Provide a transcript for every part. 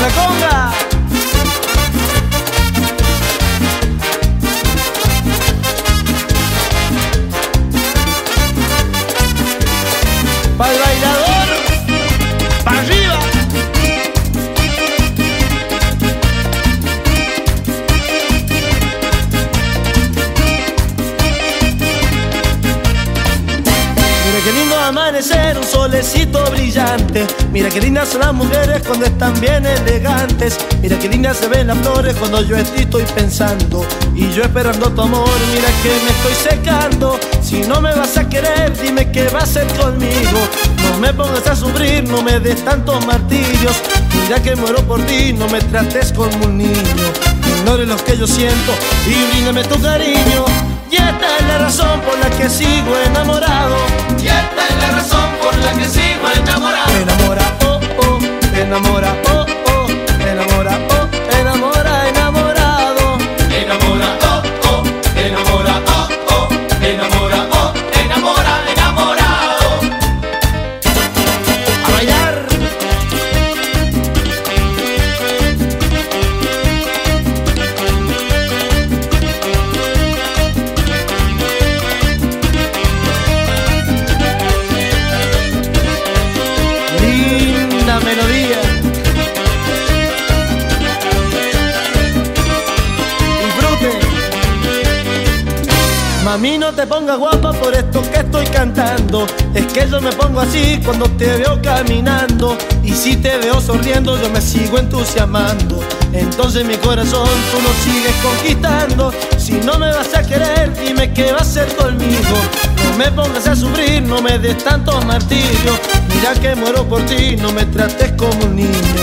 La conga. Un solecito brillante. Mira qué lindas son las mujeres cuando están bien elegantes. Mira qué lindas se ven las flores cuando yo estoy pensando. Y yo esperando tu amor, mira que me estoy secando. Si no me vas a querer, dime qué va a hacer conmigo. No me pongas a sufrir, no me des tantos martillos. Mira que muero por ti, no me trates como un niño. Ignore lo que yo siento y bríndame tu cariño. Y esta es la razón por la que sigo enamorado. Mami, no te pongas guapa por esto que estoy cantando. Es que yo me pongo así cuando te veo caminando. Y si te veo sonriendo, yo me sigo entusiasmando. Entonces mi corazón tú lo sigues conquistando. Si no me vas a querer, dime qué vas a hacer conmigo. No me pongas a sufrir, no me des tantos martillos. Mira que muero por ti, no me trates como un niño.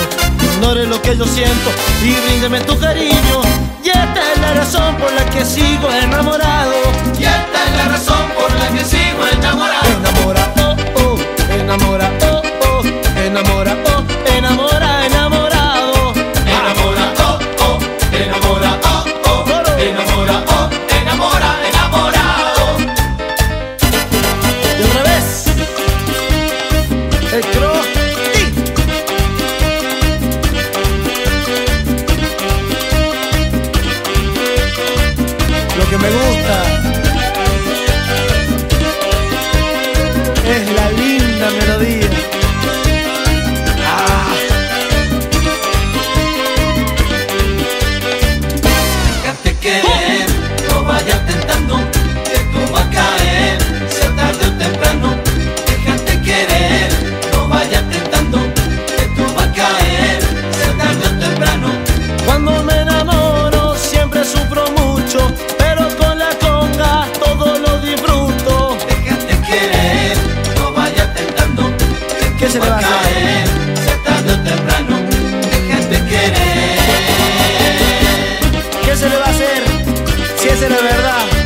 Ignore lo que yo siento y bríndeme tu cariño. Y esta es la razón por la que sigo enamorado. Es la linda melodía. se va a caer, si tarde o temprano, gente quiere. ¿Qué se le va a hacer si esa es la verdad?